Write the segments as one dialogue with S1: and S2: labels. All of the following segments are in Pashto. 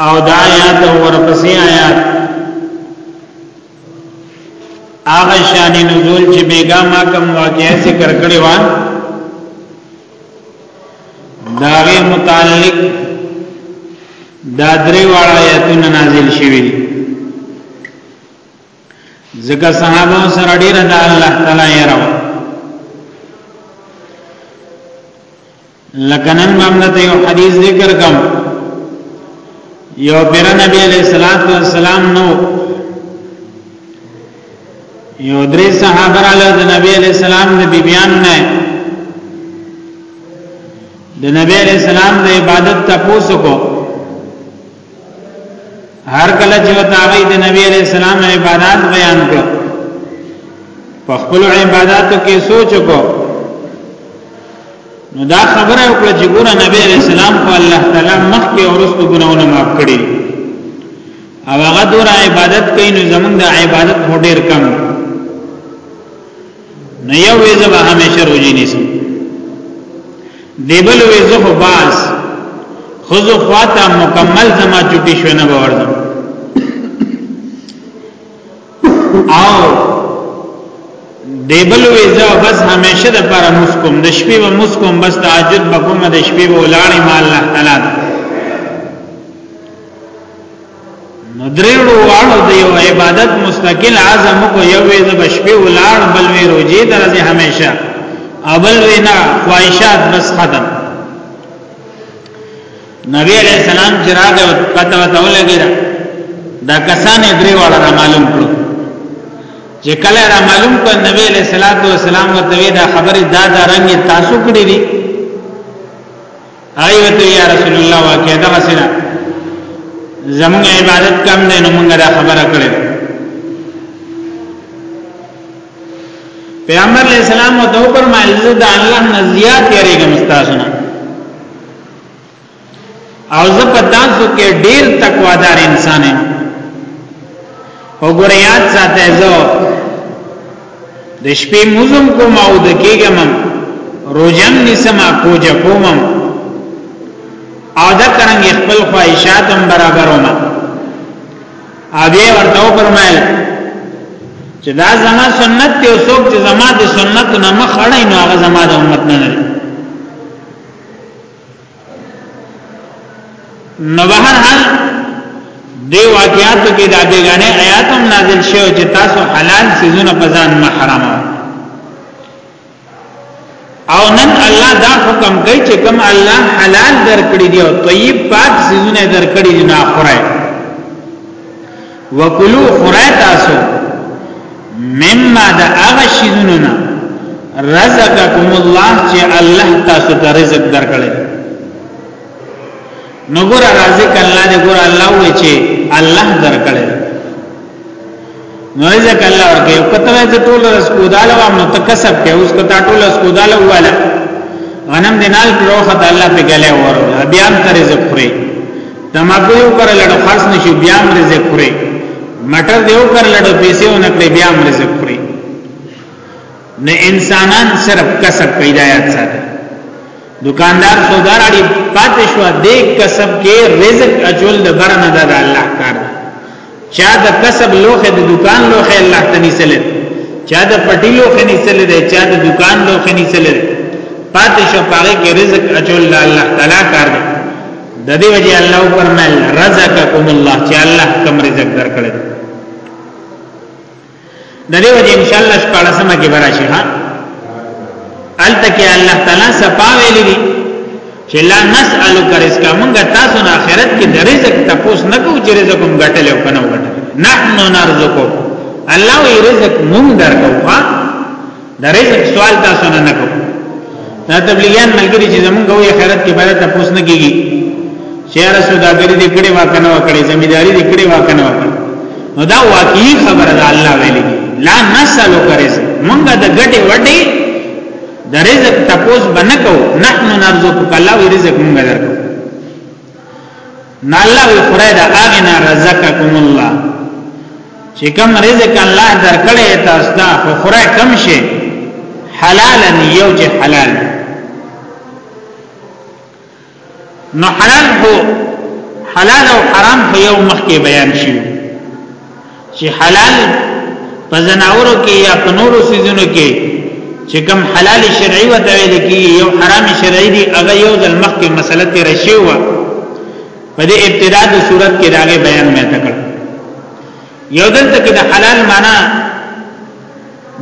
S1: او دا آیات او ورپسې آیات هغه شان نزول چې بیګا ما کوم واقعې ذکر کړی و داغه متعلق دا درې واړه آیاتونه نازل شوي دي ځکه صحابه سره ډیر د الله تعالی یې راو لکنن مامنت یو حدیث ذکر کم یو پیر نبی علیہ الصلات والسلام نو یو درې صحابه را له نبی علیہ السلام د بیبیان نه د نبی علیہ السلام د عبادت تاسو کو هر کله چې وتاغی د نبی علیہ السلام عبادت بیان کړ په خپل عبادتو کې سوچ کو نو دا خبره وکړه چې ګوره نبی علیہ السلام خو الله تعالی مخکې ورستو ګناونه معاف کړی او هغه دور عبادت کوي نو زمونږ د عبادت هډیر کم نو یو وې زبا همیشه روزي نیسم دیبل وې زه خو باس خو زه خواته مکمل زما چټي شو نه باورځم او دیبل وې زه بس همیشه د پر مسکم د شپې و مسکم بس تهجد بکوم د شپې و لاړې مال الله تعالی نو دریړو واړو د یو عبادت مستقل عزم کو یو وی د بشپې ولاړ بل وی روزي درځي همیشه اول وینا خواهشات بس ختم نبی علیہ السلام چې راغی پته وته ولګی دا کسان درې واړه را معلوم کړو چې کله را معلوم کړ نبی علیہ الصلوۃ والسلام ورته دا خبره دا دا رنگ تاسو کړی دي هغه ورته یا رسول الله واکه دا سره زموږ عبادت کم دی نو موږ دا خبره کړې پیغمبر علیہ السلام او تو پر مالزه د الله نه زیات یریږم تاسو نه او زه په تاسو کې ډیر تقوادار انسان یم وګوره یاد ساته زه د شپې موزم کوم او د کېګم روزم نسم کوج کوم او دا څنګه خپل خواهشات هم برابروم ابي ورته فرمایل چې دا زما سنت دی او څوک چې زما د سنت نه مخ اړای نو هغه زما د امت نه نه نو بهر حال دی واقعاتو کې د بیگانه آیات هم نازل شوی چې تاسو حلال سيزونه په ځان محرم او نن الله دا حکم کوي چې کوم الله حلال درکړي دی او طیب پاک سيزونه درکړي دی نه خورای وکلو خورای تاسو مما دا هغه شیزونو نه رزقکم الله چې الله تاسو ته رزق درکړي نو ګور رزق الله دې ګور الله وې چې الله درکړي نو رزق الله ورکه یو کته دې ټول رزق وداله وام نو تکسب کې اوس کته ټول رزق وداله واله غنم دینال پروخه الله په ګلې ور بیا تر رزق خوري تماکو یو کر لړو خاص نشي بیا هم رزق خوري مټر دیو کر لړو پیسې و نکړي بیا هم رزق خوري نه انسانان صرف کسب پیدا یاد ساتي دکاندار سودار اړي پاتې شو دې کسب کې رزق اجل د برنه د الله کار چا د کسب لوخه د دکان لوخه الله ته نیسلې چا د پټی لوخه نیسلې ده چا د دکان لوخه نیسلې ده پاتې شو پاره کې رزق اچول الله تعالی کار دی د دې وجه الله پرمل رزقکم الله چې الله کوم رزق درکړي د دې وجه ان شاء الله شپږ سم کې براشي ها التکی الله تعالی صفا ویلي دي چې لا نسالک رزق مونږه تاسو نه آخرت کې د رزق تپوس نه کوو چې رزق مونږ ټلې او کنه وټل نحنو نرزقو الله وی رزق مونږ درکو ها د رزق سوال تاسو نه نکو دا تبلیغیان ملګری چې زمونږ وی خیرت کې باید تاسو نه کیږي چې را سوداګری دې کړي واکنه وکړي زمیداری دې کړي واکنه وکړي نو دا واقعي خبره ده الله ویلي لا نسلو کرز مونږه د ګټي وډي د رزق تپوس بنکو نحنو نرزقک الله رزق مونږه درکو نه الله وی خدای دا اغنا رزقکم الله چې کوم رزق الله درکړی تاسو ته خو خورای کم شي حلالا یو چې حلال نو حلال هو حلال او حرام په یو مخ کې بیان شي چې حلال په زناورو کې یا په نورو سيزونو کې چې کوم حلال شرعي وته ویل کی یو حرام شرعي دی هغه یو ځل مخکې مسله تیر شي و په دې ابتدا د صورت کې داغه بیان مې تکړ یو دلته کې د حلال معنا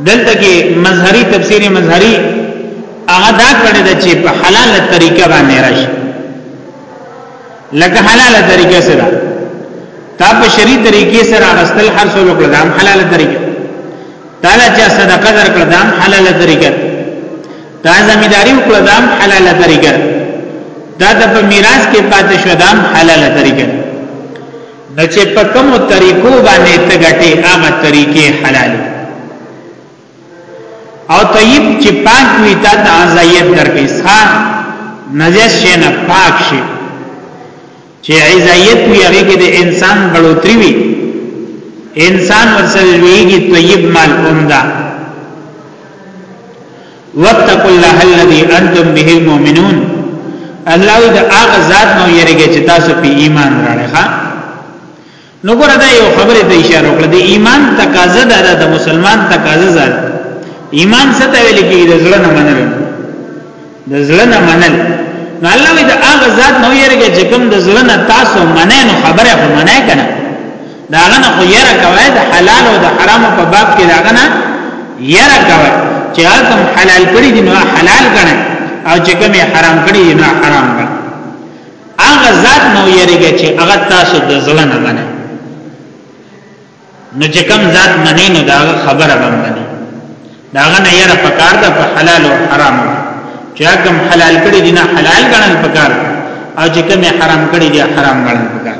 S1: دلته کې مظهری تفسیر مظهری هغه دا کړی چې په حلال طریقه باندې راشي لکه حلاله طریقه سره تا په شری طریقې سره غسل هر څو لوکړه دام حلاله طریقه تعالی چې صدقه درکړه دام حلاله طریقه تا زمیداری وکړه دام حلاله طریقه دا د په میراث کې پاتې شو دام حلاله طریقه نو چې په کومو طریقو باندې ته غټي هغه طریقې حلالي او طیب چې پاک وي تا ته عزایت درکې ښا نجس شي نه پاک شي چې عزایت وي هغه کې د انسان بلوتري وي انسان ورسره ویږي طیب مال عمده واتقوا الله الذي انتم به المؤمنون الله دې هغه ذات نو یریږي چې تاسو په ایمان راړې ښا نو ګره دا یو خبره ته اشاره وکړه د ایمان تقاضا ده د مسلمان تقاضا ده ایمان څه ته ویل کیږي د زړه نه منل د زړه نه منل نو الله وی دا هغه ذات نو یریږي چې کوم د زړه نه تاسو منه نو خبره خو منه کنه دا غنه خو یره کوي د حلال او د حرام په باب کې دا غنه یره کوي چې هغه حلال کړی دي نو حلال کړي او چې کوم حرام کړی دي نو حرام کړي هغه ذات نو یریږي چې هغه تاسو د زړه نه منه نو چې کوم ذات منی نو دا خبره باندې داغه نه یره پکار ده په حلال او حرام چې کوم حلال کړي دي نه حلال ګڼل پکار او چې کوم حرام کړي دي حرام ګڼل پکار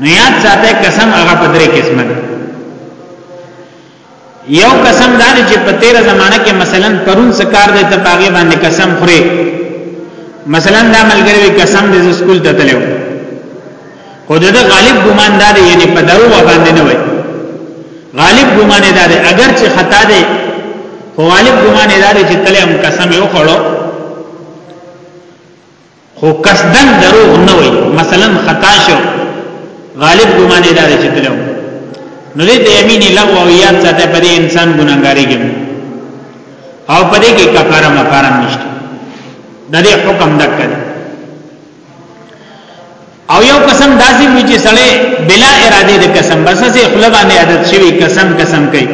S1: نو یاد ساته قسم هغه په درې قسمه ده یو قسم دا چې په تیر زمانہ کې مثلا پرون سکار دې ته پاګې باندې قسم خوري مثلا دا ملګری قسم دې سکول ته تلو خو دا غالب ګمان دا دی یعنی په درو باندې نه وای غالب ګمان دا دی اگر چې خطا دی خو غالب ګمان دا دی چې تلې هم قسم یو خړو خو قصدن دروغ نه وي مثلا خطا شو غالب ګمانه دار چې تلو نو دې د یمین لغو او یاد ساته په دې انسان ګناګاری کې او په دې کې کفاره مفاره نشته د دې حکم دکړه او یو قسم داسې وی چې سړی بلا اراده د قسم بس سه خپل باندې عادت شوی قسم قسم کوي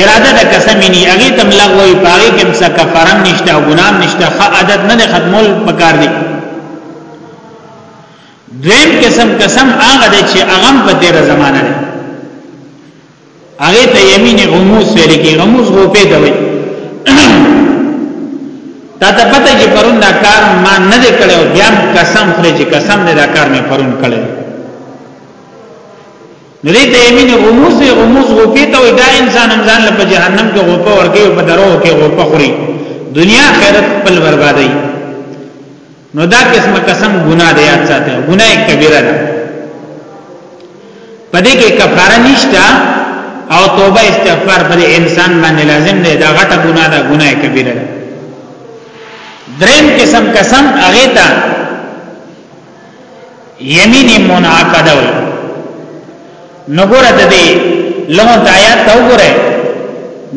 S1: اراده د قسم نه هغه تم لغوي پاره کې څه کفرن نشته او ګنام نشته خ عادت نه ختمول پکار دي دویم قسم قسم هغه دی چې هغه په تیر زمانه دی هغه ته یمین غموس ویل کی غموس هو په دوی تا ته پته چې پرون دا کار ما نه دی کړو بیا قسم خوري چې قسم دې دا کار مې پرون کړو نو دې ته یمین غموز دی غموز غوپی ته وي دا انسان انسان له په جهنم کې غوپه ورګي او په درو کې غوپه خوري دنیا خیرت خپل بربادي نو دا قسمه قسم ګناه دی یاد ساته ګناه کبیره ده پدې کې کفاره نشته او توبه استغفار پر انسان باندې لازم دی دا غټه ګناه ده ګناه کبیره ده دریم قسم قسم هغه ته یمین منعقد وي نو ګوره د دې لمو د آیات ته وګوره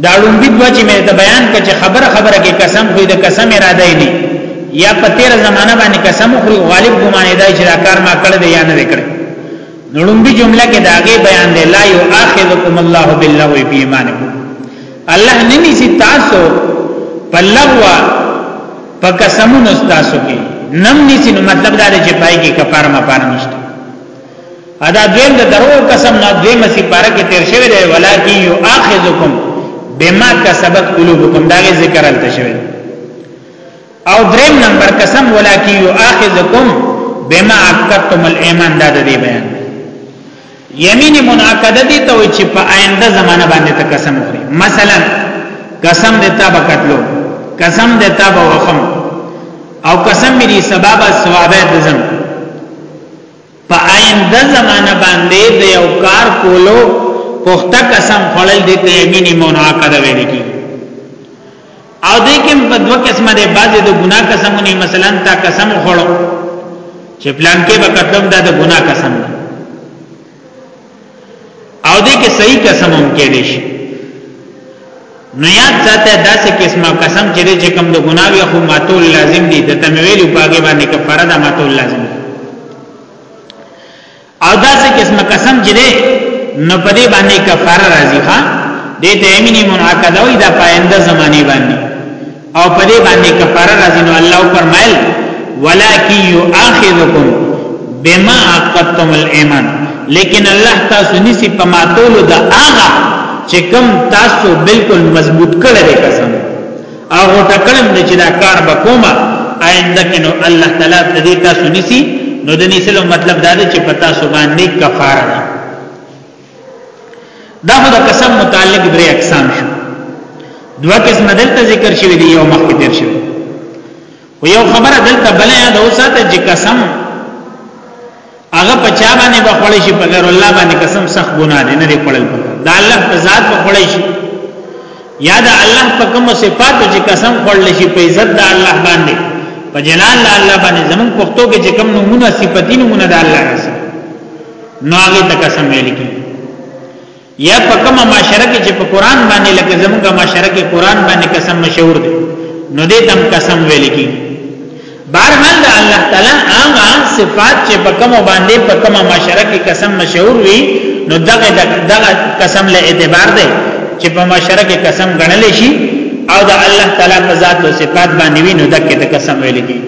S1: دا لومبي دوه چې مې ته بیان کړ چې خبره خبره کې قسم خو د قسم اراده یې نه یا په تیر زمانہ باندې قسم خو غالب ګمانه دی چې دا کار ما کړ دی یا نه کړ نو لومبي جمله کې داګه بیان دی لا یو اخذکم الله بالله فی ایمانکم الله ننی سی تاسو په لغوا په قسمونو تاسو کې نم نسی نو مطلب دا دی چې پای کې کفاره ما پاره نشته ادا دویم د درو قسم نه دویم سی پاره کې تیر شوی دی ولکن یو اخذکم بما کسبت قلوبکم دا ذکر الته شوی او دریم نمبر قسم ولکن یو اخذکم بما عقدتم الايمان دا د دې بیان یمین منعقده دي ته چې په آینده زمانہ باندې ته قسم وخوري مثلا قسم دې تا به قتلو قسم دې تا به وخم او قسم دې سبب ثوابه دزم په آینده زمانہ باندې د یو کار کولو پخته قسم خړل دې ته یمین منعقده ویل کی او دې کې په دوه قسمه ده بعضې د ګناه قسمونه مثلا تا قسم خوړو چې پلان کې به قدم دا د ګناه قسم ده او دې کې صحیح قسم هم کې دي شي نو یاد ساته داسې قسمه قسم چې دې چې کوم د ګناه وي خو ماتول لازم دي د تمویل په هغه باندې کفاره ده ماتول لازم او دا څه قسم قسم چې ده نو په دې باندې کفاره راځي ها دې ته امینه منعقده وي دا پاینده زمانه باندې او په دې باندې کفاره راځي نو الله فرمایل ولکن یؤاخذکم بما عقدتم الايمان لیکن الله تاسو نسی په ماتولو دا هغه چې کم تاسو بالکل مضبوط کړی قسم هغه تکلم د چې دا کار وکوما آینده کې نو الله تعالی د دې تاسو نسی نو د نیسلو مطلب دا دی چې پتا سو باندې کفاره ده دا خو د قسم متعلق درې اقسام شو دوه قسم دلته ذکر شوی دی یو مخکې تیر شوی خو یو خبره دلته بل یاد اوساته چې قسم هغه په چا باندې به خړل شي په غیر الله باندې قسم سخت ګناه دی نه دی خړل په دا الله په ذات به خړل شي یا دا الله په کوم صفاتو چې قسم خړل شي په عزت د الله باندې په جلال د الله باندې زمون پښتو کې چې کوم نمونه صفاتین مونږ د الله راځي نو هغه ته قسم ویل کیږي یا په کومه معاشره کې چې په قران باندې لکه زموږه معاشره کې قران باندې قسم مشهور دی نو دې تم قسم ویل کی بهرحال د الله تعالی هغه صفات چې په کومه باندې په کومه معاشره کې قسم مشهور وي نو دغه دغه قسم له اعتبار دی چې په معاشره کې قسم غنل شي او د الله تعالی په ذات او صفات باندې وي نو دغه قسم ویل کی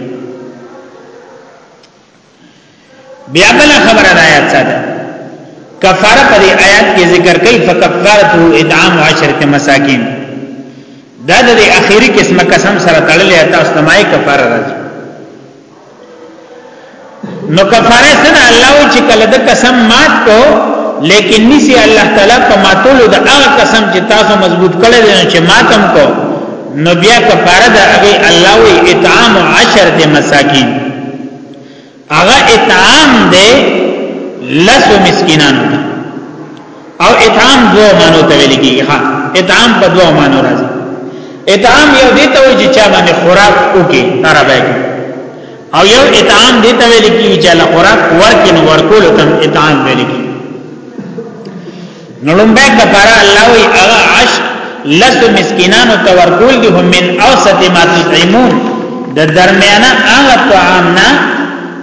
S1: بیا بل خبره ده آیات ساده کفاره پر آیات کې ذکر کوي فکفارته اطعام 10 مساکین دا د اخیری قسمه قسم سره تړلې تاسو ته مای کفاره راځي نو کفاره سره الله چې کله د قسم مات کو لیکن نسی الله تعالی په ماتولو د هغه قسم چې تاسو مضبوط کړی دی چې ماتم کو نو بیا کفاره د هغه الله وی اطعام 10 مساکین هغه اطعام دی لسو مسکینانو او اطعام دو مانو ته ویل کیږي ها اطعام په دوه مانو راځي اطعام یو دی ته چې چا باندې خوراک وکي تر به او یو اطعام دی ته ویل کیږي چې له خوراک ورکې نو ورکول ته اطعام ویل کیږي نړمبه کفاره الله وی اغا عش لس مسکینانو تورکول دی هم من اوسط ما تطعمون د درمیانه اغا طعامنا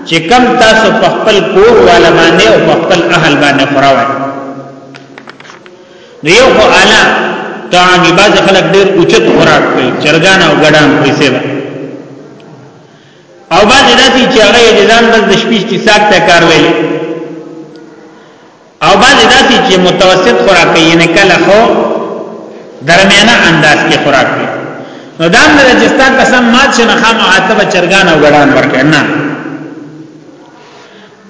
S1: چې کم تاسو په خپل کور والا باندې او په خپل اهل باندې خراوه نو یو خو اعلی طعام بعض خلک ډیر اوچت خوراک کوي چرګان او ګډان پیسې او بعض داسي چې هغه د ځان بس د شپې چې ساعت ته کار ویلي او بعضی داسی چی متوسط خوراک کوي یعنی کله خو درمیانه انداز کې خوراک کوي نو دا نه چې ستا قسم مات شنه خام عاتب چرګان او غړان ورکړي نه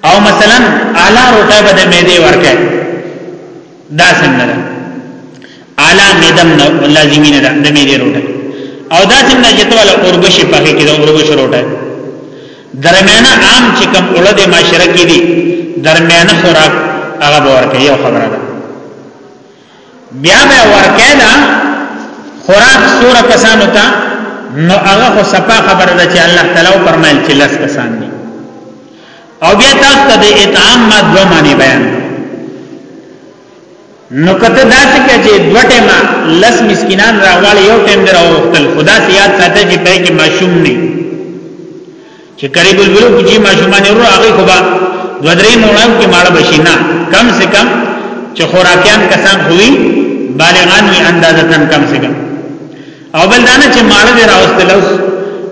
S1: او مثلا اعلی روټه به د میدی ورکړي دا څنګه اعلی میدم نه لازمی نه ده د میدې روټه او دا څنګه چې تواله اوربشي پخې کې د اوربشي روټه درمیانه عام چې کوم اولاد معاشره کې دي درمیانه خوراک هغه ورکه یو خبره ده بیا به ورکه دا خوراک سوره کسانو ته نو هغه خو صفه خبره ده چې الله تعالی فرمایل چې لس کسان دي او بیا تاسو ته د اطعام ما دوه معنی بیان نو کته داسې کې چې دوه ټیمه لس مسکینان راوال یو ټیم دی راوختل خدا سیاد ساته چې پای کې ماشوم نه چې قریب البلوغ چې ماشومان ورو هغه خو با دوه درې نوړم کې ماړه بشي نه کم سے کم چې خوراکیان کسان خوي بالغان وي اندازتن کم سے کم او بل دانه چې ماړه دی راوستل اوس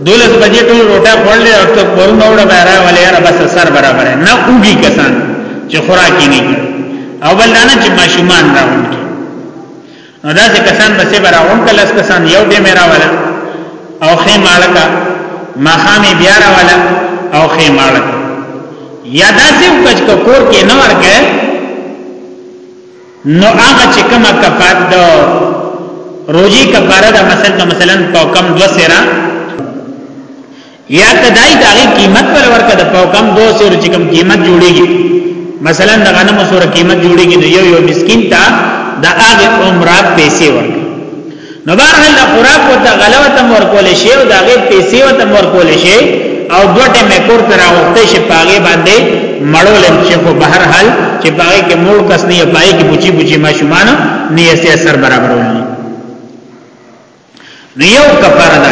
S1: دولس بجې ټول روټه خورلې او ته ورونه وړه بهرا ولې یاره بس سر برابر نه اوږي کسان چې خوراکي نه کوي او بل دانه چې ماشومان راوړي نو دا چې کسان بسې براوړ کله کسان یو دې میرا ولا او خې مالکا مخامي بیا را ولا او خې مالکا یا دا چې کچ کور کې نه ورکه نو هغه چې کومه کفاره د روزي کفاره د مثلا مثلا په کم دو سره یا کدای دا غي قیمت پر ورکه د په کم دو سره چې کوم قیمت جوړيږي مثلا د غنمو سره قیمت جوړيږي نو یو یو مسكين ته د هغه عمره پیسې ورکړي نو بهرحال د خوراک او ته غلوه ته مور کول شي او دغه پیسې او ته مور کول شي او دوه ټیمه کور تر اوخته شي پاګه باندې مړول شي خو بهرحال چې پاګه کې مور کس نه پای کې بوچی بوچی ماشومان نه یې اثر برابرول نو یو کفاره ده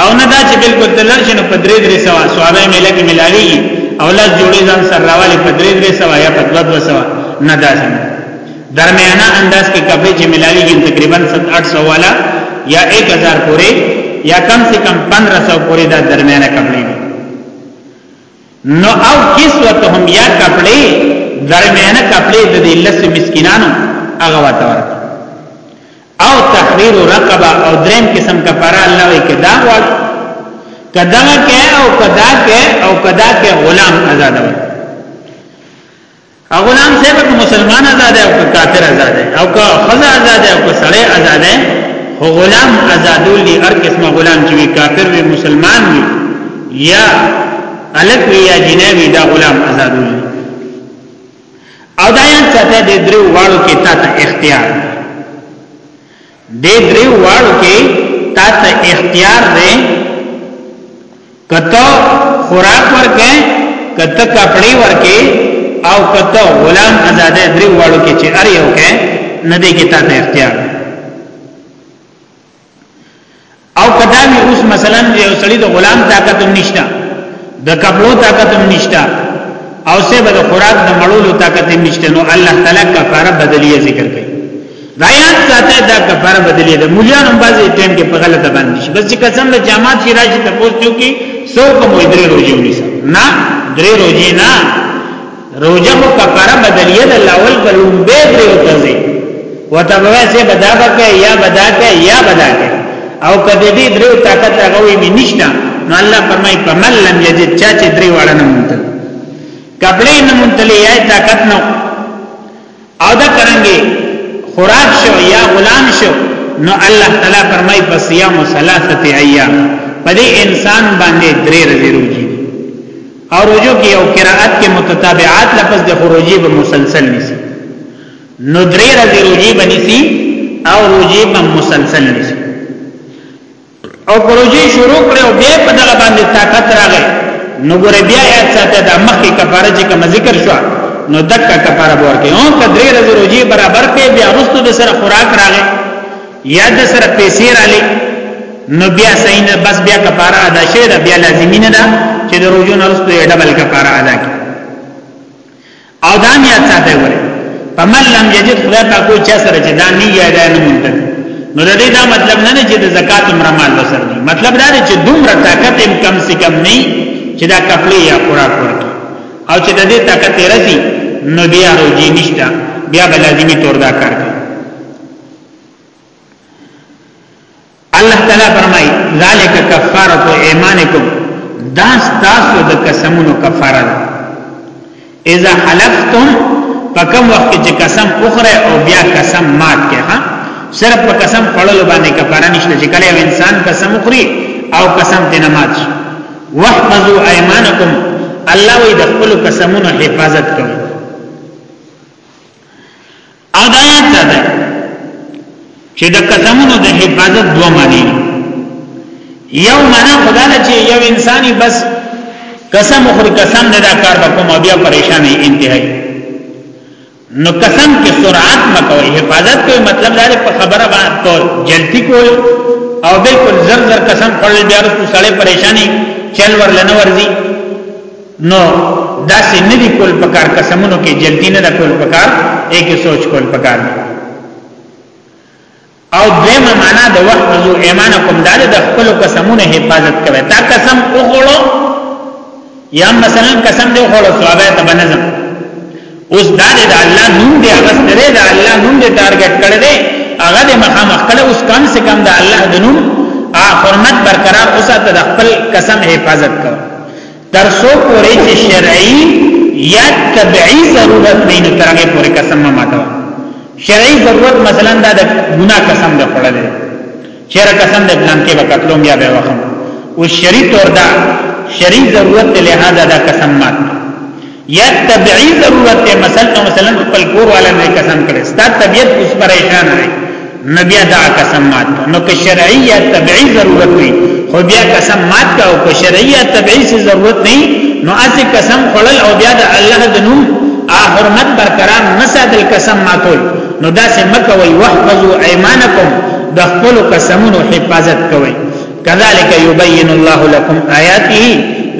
S1: او نه دا چې بالکل تلل شنو په درې درې سوا ثوابه مله کې ملاوي او لاس جوړې ځان سره راوالي په درې درې سوا یا په دوه دوه سوا نه دا څنګه درمیانه انداز کې کپڑے چې ملاوي کې تقریبا 700 والا یا 1000 پورې یا کم سے کم 1500 پورې دا درمیانه کپڑے دي نو او کسوتهم یا کپڑے درمیانه کپڑے د دې لس مسکینانو هغه وته ورکړي او تحریر رقبه او دریم قسم کفاره الله وی کدا غواړ کدا کې او کدا کې او کدا کې غلام آزاد وي او غلام صاحب کو مسلمان آزاد او کافر آزاد او کو خزا آزاد او کو سړی آزاد او غلام آزادول دي هر قسمه غلام چې کافر وي مسلمان وي یا الک وی یا جنوی دا غلام آزادول او دا یاد ساته د درو واړو کې تا ته اختیار د درو واړو کې تا ته اختیار دی کته خوراک ورکه کته کپڑے ورکه او کته غلام آزاد درو واړو کې چې ار یو کې نه دی کې تا ته اختیار دی او کدا وی اوس مثلا یو سړی د غلام طاقت هم نشته د کپلو طاقت هم نشته او سه به د خوراک د مړولو طاقت هم نشته نو الله تعالی کفاره بدلیه ذکر کوي غیات ذاته دا کفاره بدلیه ده مليان هم بعضی ټیم کې په غلطه باندې شي بس چې قسم له جماعت شي راشي تاسو ته کې سو کوم درې روزي ونیسه نه درې روزي نه روجه خو کفاره بدلیه د لاول په لوم به پریوتځي وتبوي سه بدا بکه یا بدا کې یا بدا کې او کدی دې درو طاقت هغه وي نشته نو الله فرمای په من لم یجد چا چې درې وړنه مونته کپڑے نه مونته لې یا طاقت نو او دا کرنګي خوراک شو یا غلام شو نو الله تعالی فرمای په صيام ثلاثه ایام په دې انسان باندې درې ورځې روزي او روزو کې او قرائت کې متتابعات لفظ د خروجي به مسلسل نسی نو درې ورځې روزي بنسي او روزي به مسلسل نسی او پروژې شروع کړې او بیا په دغه باندې طاقت راغی نو ګوره بیا یاد ساته دا مخکې کفاره چې کوم ذکر شو نو دکا کفاره ورکې او کدرې ورځې روزي برابر کې بیا وروسته د سره خوراک راغی یا د سره پیسې راغی نو بیا صحیح نه بس بیا کفاره ادا شوه بیا لازمینه ده چې د روزو نه وروسته ډبل کفاره ادا کړي او دا میا ساته وره په من لم یجد خدای په کوئی چا سره چې دا نه یا دا نه مونږ نو د دې دا مطلب نه دی چې د زکات عمر مال وسر دی مطلب دا دی چې دومره طاقت هم کم سے کم نه چې دا کپلې یا خوراک ورکړي او چې د دې طاقت رسی نو بیا روزي نشته بیا به لازمی تور دا کار کوي الله تعالی فرمای ذالک کفاره ایمانکم دا تاسو د قسمونو کفاره ده اذا حلفتم پکم وخت چې قسم اخره او بیا قسم مات کې ها صرف په قسم خړلو باندې کفاره نشته چې کله انسان قسم اخري او قسم دې نماز واحفظوا ايمانكم الله وي د خپل قسمونو حفاظت کوي او دا یاد ساته چې د قسمونو د حفاظت دوه معنی یو معنی خدا له چې یو انساني بس قسم خور قسم نه دا کار وکوم بیا پریشانې انتهایی نو قسم کې سرعت مکوي حفاظت کوي مطلب دا په خبره باندې جلتی کوي او بالکل زر زر قسم خورل بیا رسو سړی پریشانی چل ورلنه ورزي نو داسې نه دی کول پکار قسمونو کې جلدی نه ده کول پکار ایک سوچ کول پکار دی او دیمه معنا د وخت زو ایمانکم دا د خپل قسمونو حفاظت کوي دا قسم وګړو یا مثلا قسم دی وګړو صحابه ته بنظم اوس دا د الله نوم دی هغه سره د الله نوم دی ټارګټ کړی دی هغه د مخامخ کړه اوس کم سے کم د الله د نوم حرمت برقرار اوسه ته خپل قسم حفاظت کوي تر سو پوری چې شرعي یا طبعي ضرورت نه نو ترغه پوری قسم ما ماتو شرعي ضرورت مثلا دا د ګناه قسم د خړل چیرې قسم د پلان کې وکړو بیا به وخم او شرعي تور دا شرعي ضرورت له هدا دا قسم مات یا طبيعي ضرورت ته مثلا مثلا خپل کور والا نه قسم کړي ستا طبيعت اوس پریشان دی نو بیا دا قسم مات نو که شرعي یا طبيعي ضرورت وي خو بیا قسم مات کا او که شرعي یا طبيعي څه ضرورت نه نو اسی قسم خلل او بیا د الله د نوم حرمت برقرار نه ساتل قسم ماتول نو دا سه مکوي واحفظوا ايمانکم د خپل قسمونو حفاظت کوي کذالک یبین الله لكم آیاته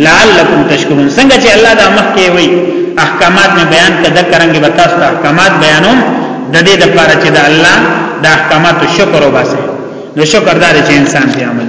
S1: لعلکم تشکرون څنګه چې الله دا مخ کې وي احکامات نه بیان کده کرانګي به تاسو احکامات بیانوم د دې لپاره چې د الله د احکاماتو شکر وباسي نو شکر دار چې انسان دی عمل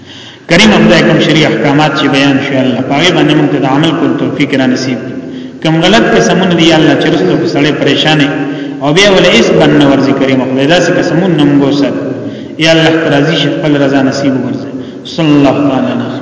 S1: کریم خدای کوم شریع احکامات چې بیان شو الله پاګه باندې موږ ته د عمل کول توفیق را نصیب کوم غلط قسمونه دی الله چې رسته په سړی پریشانې او بیا ول اس بنه ورزي کریم خدای داسې قسمونه نوم ګوسر یا الله ترازی شي خپل رضا نصیب ورزي صلی الله تعالی علیه